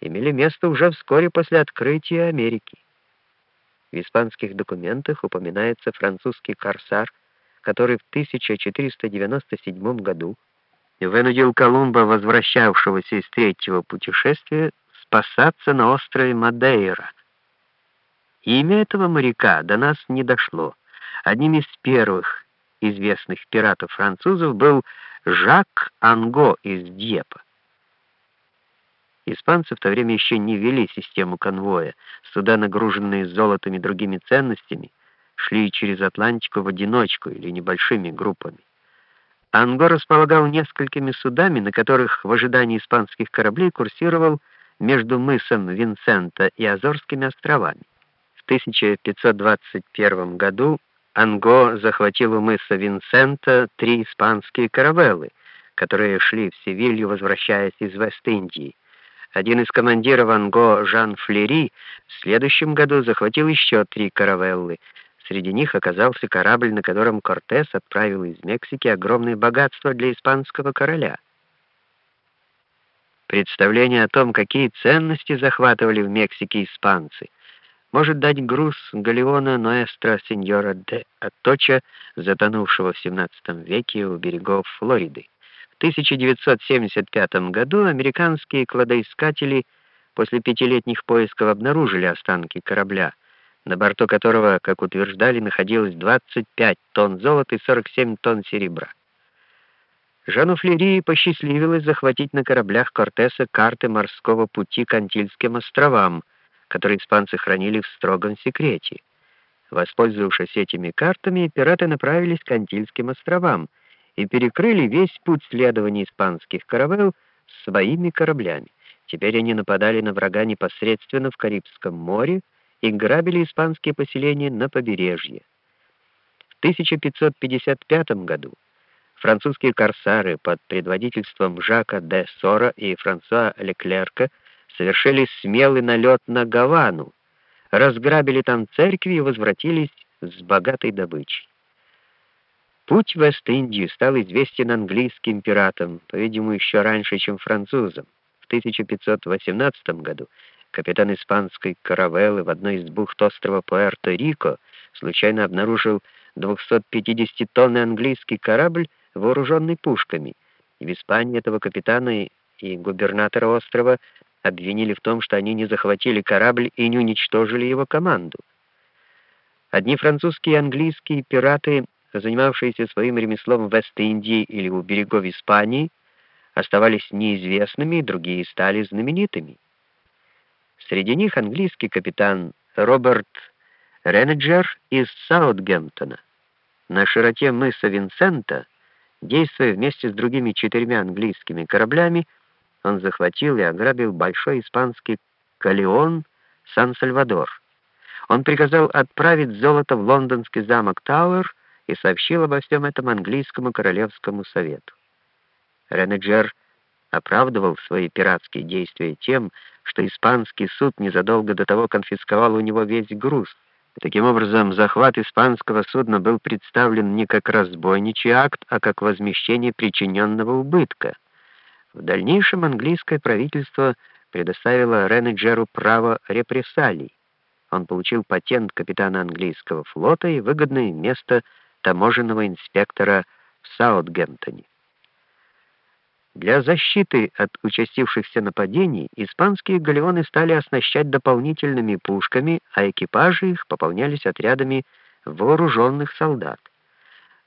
имели место уже вскоре после открытия Америки. В испанских документах упоминается французский корсар, который в 1497 году вынудил Колумба, возвращавшегося из третьего путешествия, спасаться на острове Мадейра. Имя этого моряка до нас не дошло. Одним из первых известных пиратов-французов был Жак Анго из Дьепа. Испанцы в то время еще не вели систему конвоя. Суда, нагруженные золотом и другими ценностями, шли через Атлантику в одиночку или небольшими группами. Анго располагал несколькими судами, на которых в ожидании испанских кораблей курсировал между мысом Винсента и Азорскими островами. В 1521 году Анго захватил у мыса Винсента три испанские каравеллы, которые шли в Севилью, возвращаясь из Вест-Индии. Один из командиров Анго, Жан Флери, в следующем году захватил еще три каравеллы. Среди них оказался корабль, на котором Кортес отправил из Мексики огромные богатства для испанского короля. Представление о том, какие ценности захватывали в Мексике испанцы, может дать груз галеона Ноэстро сеньора де Аточа, затонувшего в XVII веке у берегов Флориды. 1975 году американские кладоискатели после пятилетних поисков обнаружили останки корабля, на борту которого, как утверждали, находилось 25 тонн золота и 47 тонн серебра. Жану Флери посчастливилось захватить на кораблях Кортеса карты морского пути к Антильским островам, которые испанцы хранили в строгом секрете. Воспользовавшись этими картами, пираты направились к Антильским островам, и перекрыли весь путь следования испанских каравелл своими кораблями. Теперь они нападали на врага непосредственно в Карибском море и грабили испанские поселения на побережье. В 1555 году французские корсары под предводительством Жака де Сора и Франсуа Леклерка совершили смелый налет на Гавану, разграбили там церкви и возвратились с богатой добычей. Путь в Вест-Индию стал известен английским пиратам, по-видимому, еще раньше, чем французам. В 1518 году капитан испанской каравеллы в одной из бухт острова Пуэрто-Рико случайно обнаружил 250-тонный английский корабль, вооруженный пушками. И в Испании этого капитана и губернатора острова обвинили в том, что они не захватили корабль и не уничтожили его команду. Одни французские и английские пираты занимавшиеся своим ремеслом в Вест-Индии или у берегов Испании, оставались неизвестными, другие стали знаменитыми. Среди них английский капитан Роберт Ренеджер из Саутгемптона. На широте мыса Винсента, действуя вместе с другими четырьмя английскими кораблями, он захватил и ограбил большой испанский галеон Сан-Сальвадор. Он приказал отправить золото в лондонский замок Тауэр и сообщил обо всем этом английскому королевскому совету. Ренеджер оправдывал свои пиратские действия тем, что испанский суд незадолго до того конфисковал у него весь груз. Таким образом, захват испанского судна был представлен не как разбойничий акт, а как возмещение причиненного убытка. В дальнейшем английское правительство предоставило Ренеджеру право репрессалий. Он получил патент капитана английского флота и выгодное место таможенного инспектора в Саутгемптоне. Для защиты от участившихся нападений испанские галеоны стали оснащать дополнительными пушками, а экипажи их пополнялись отрядами вооруженных солдат.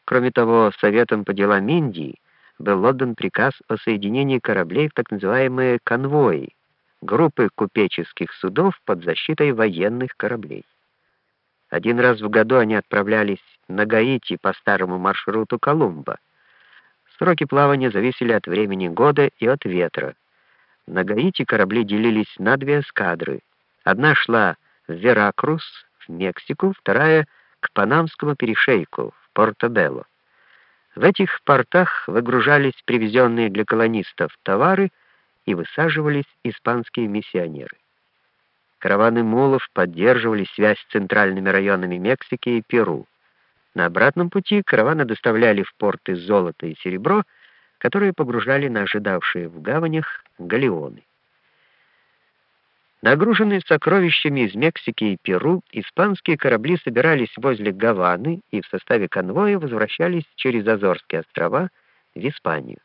Кроме того, Советом по делам Индии был отдан приказ о соединении кораблей в так называемые конвои, группы купеческих судов под защитой военных кораблей. Один раз в году они отправлялись на Гаити по старому маршруту Колумба. Сроки плавания зависели от времени года и от ветра. На Гаити корабли делились на две эскадры. Одна шла в Веракрус, в Мексику, вторая — к Панамскому перешейку, в Порто-Белло. В этих портах выгружались привезенные для колонистов товары и высаживались испанские миссионеры. Караваны мулов поддерживали связь с центральными районами Мексики и Перу. На обратном пути караваны доставляли в порты золото и серебро, которые погружали на ожидавшие в гаванях галеоны. Нагруженные сокровищами из Мексики и Перу, испанские корабли собирались возле Гаваны и в составе конвоя возвращались через Азорские острова в Испанию.